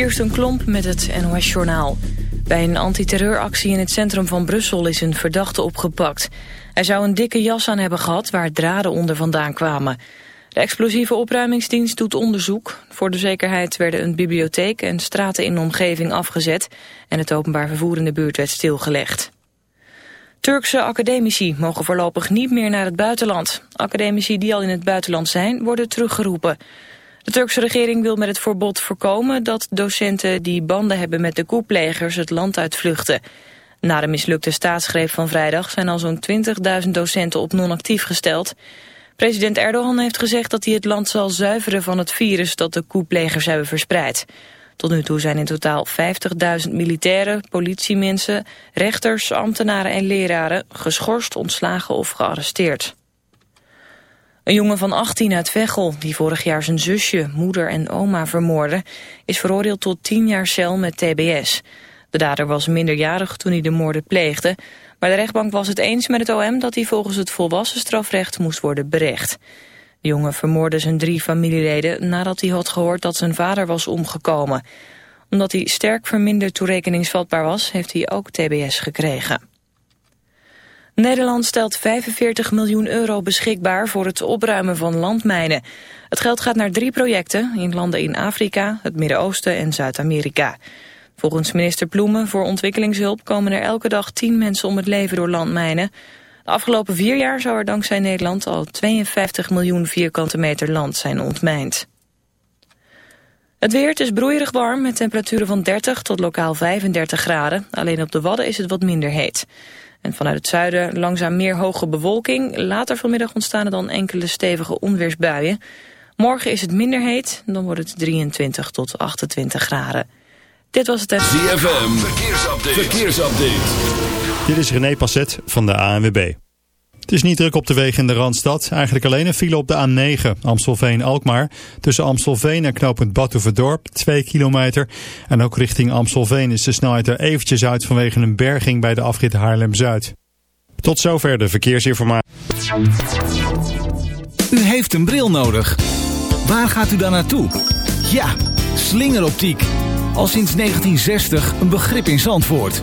Kirsten Klomp met het NOS-journaal. Bij een antiterreuractie in het centrum van Brussel is een verdachte opgepakt. Hij zou een dikke jas aan hebben gehad waar draden onder vandaan kwamen. De explosieve opruimingsdienst doet onderzoek. Voor de zekerheid werden een bibliotheek en straten in de omgeving afgezet... en het openbaar vervoer in de buurt werd stilgelegd. Turkse academici mogen voorlopig niet meer naar het buitenland. Academici die al in het buitenland zijn, worden teruggeroepen. De Turkse regering wil met het verbod voorkomen dat docenten die banden hebben met de koeplegers het land uitvluchten. Na de mislukte staatsgreep van vrijdag zijn al zo'n 20.000 docenten op non-actief gesteld. President Erdogan heeft gezegd dat hij het land zal zuiveren van het virus dat de koeplegers hebben verspreid. Tot nu toe zijn in totaal 50.000 militairen, politiemensen, rechters, ambtenaren en leraren geschorst, ontslagen of gearresteerd. Een jongen van 18 uit Veghel, die vorig jaar zijn zusje, moeder en oma vermoordde, is veroordeeld tot 10 jaar cel met tbs. De dader was minderjarig toen hij de moorden pleegde, maar de rechtbank was het eens met het OM dat hij volgens het volwassen strafrecht moest worden berecht. De jongen vermoordde zijn drie familieleden nadat hij had gehoord dat zijn vader was omgekomen. Omdat hij sterk verminderd toerekeningsvatbaar was, heeft hij ook tbs gekregen. Nederland stelt 45 miljoen euro beschikbaar voor het opruimen van landmijnen. Het geld gaat naar drie projecten in landen in Afrika, het Midden-Oosten en Zuid-Amerika. Volgens minister Ploemen voor ontwikkelingshulp komen er elke dag 10 mensen om het leven door landmijnen. De afgelopen vier jaar zou er dankzij Nederland al 52 miljoen vierkante meter land zijn ontmijnd. Het weer, is broeierig warm met temperaturen van 30 tot lokaal 35 graden. Alleen op de Wadden is het wat minder heet. En vanuit het zuiden langzaam meer hoge bewolking. Later vanmiddag ontstaan er dan enkele stevige onweersbuien. Morgen is het minder heet, dan wordt het 23 tot 28 graden. Dit was het... ZFM, verkeersupdate. verkeersupdate. Dit is René Passet van de ANWB. Het is niet druk op de wegen in de Randstad. Eigenlijk alleen een file op de A9 Amstelveen-Alkmaar. Tussen Amstelveen en knooppunt Batuverdorp, 2 kilometer. En ook richting Amstelveen is de snelheid er eventjes uit vanwege een berging bij de afrit Haarlem-Zuid. Tot zover de verkeersinformatie. U heeft een bril nodig. Waar gaat u dan naartoe? Ja, slingeroptiek. Al sinds 1960 een begrip in Zandvoort.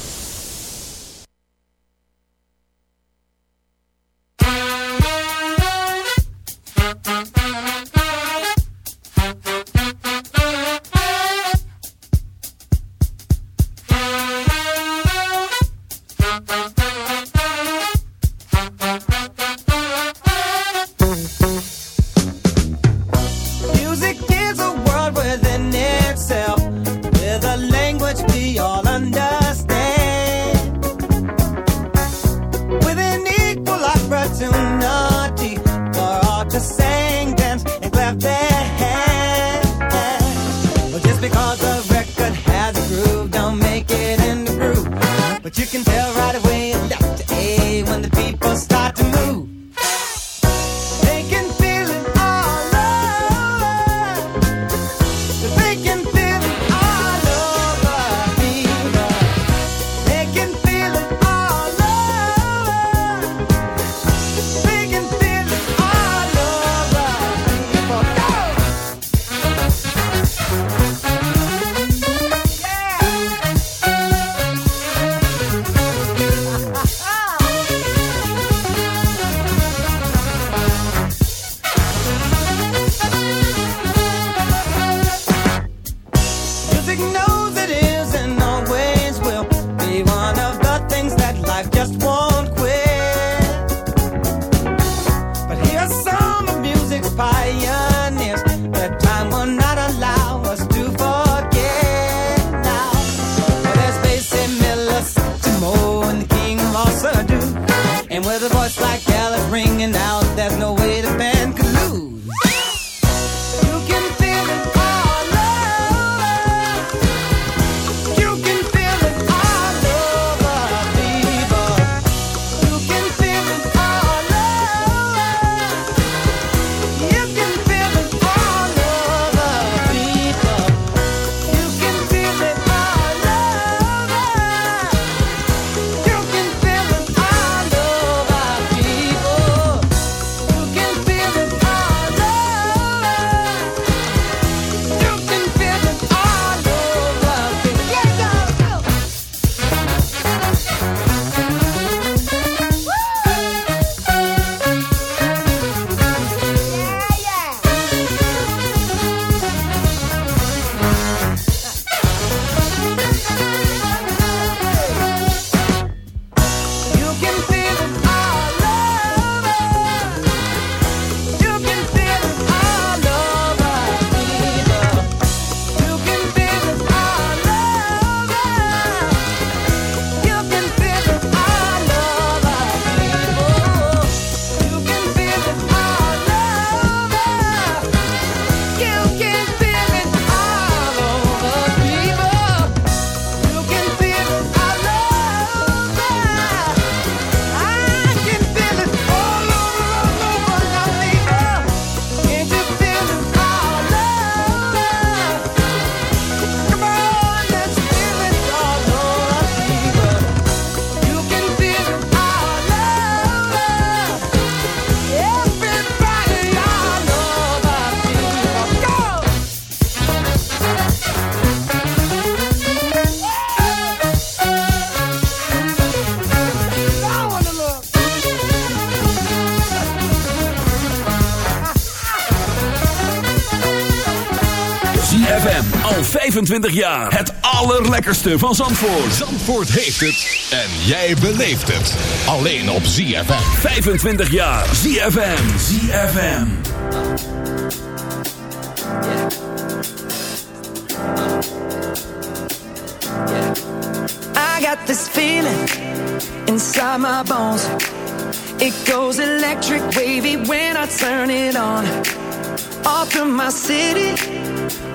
papaya. 25 jaar. Het allerlekkerste van Zandvoort. Zandvoort heeft het. En jij beleeft het. Alleen op ZFM. 25 jaar. ZFM. ZFM. I got this feeling inside my bones. It goes electric wavy when I turn it on. Off from my city.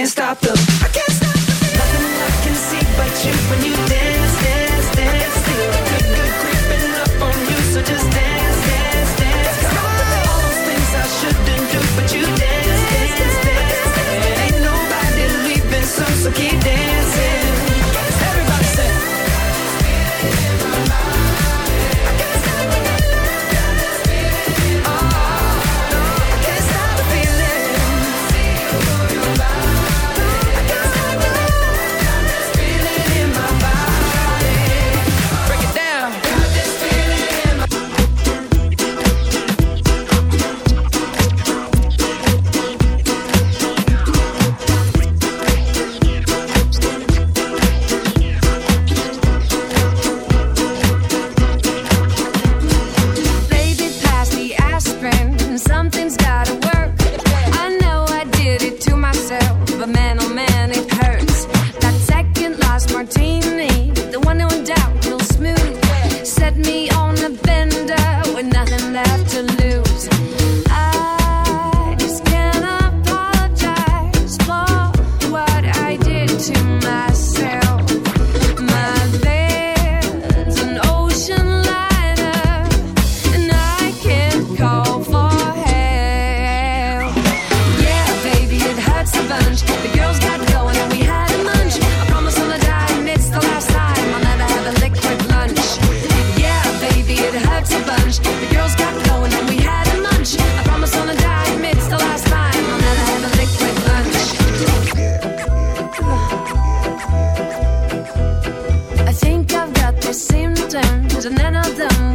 can't stop the just another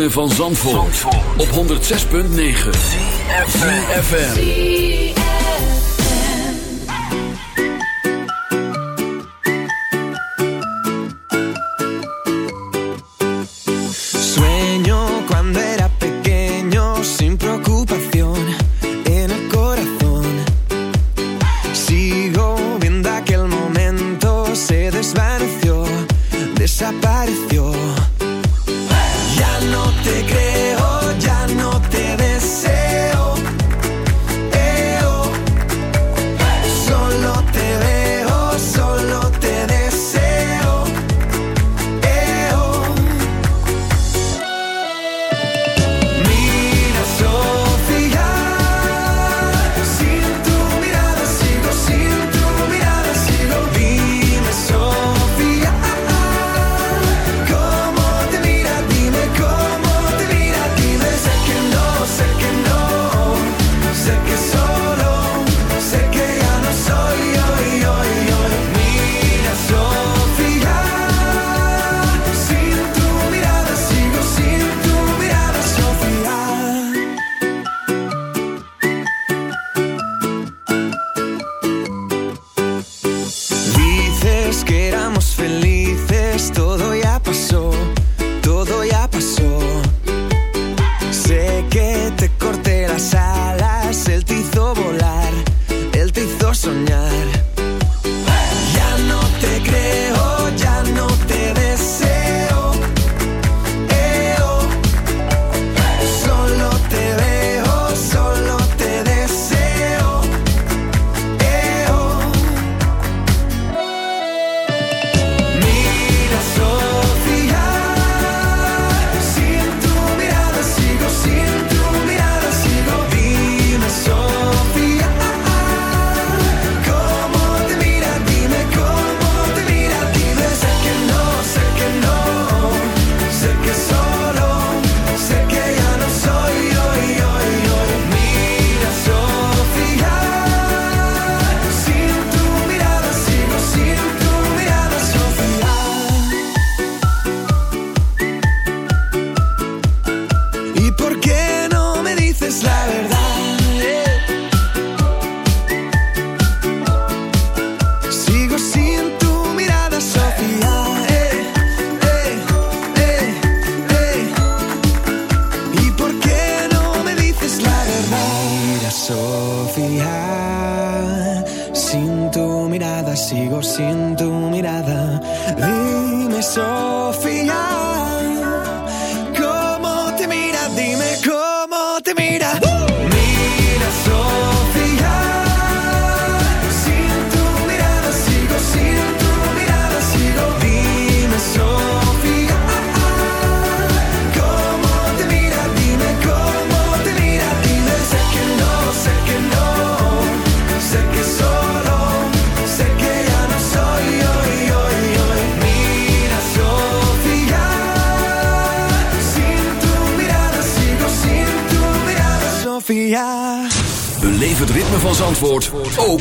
ritme van Zandvoort, Zandvoort. op 106.9 CFFM Sueño cuando era pequeño sin preocupación en el corazón. Sigo viendo aquel momento se desvaneció desapareció.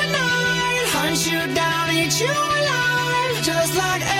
tonight. Hunt you down, eat you alive, just like.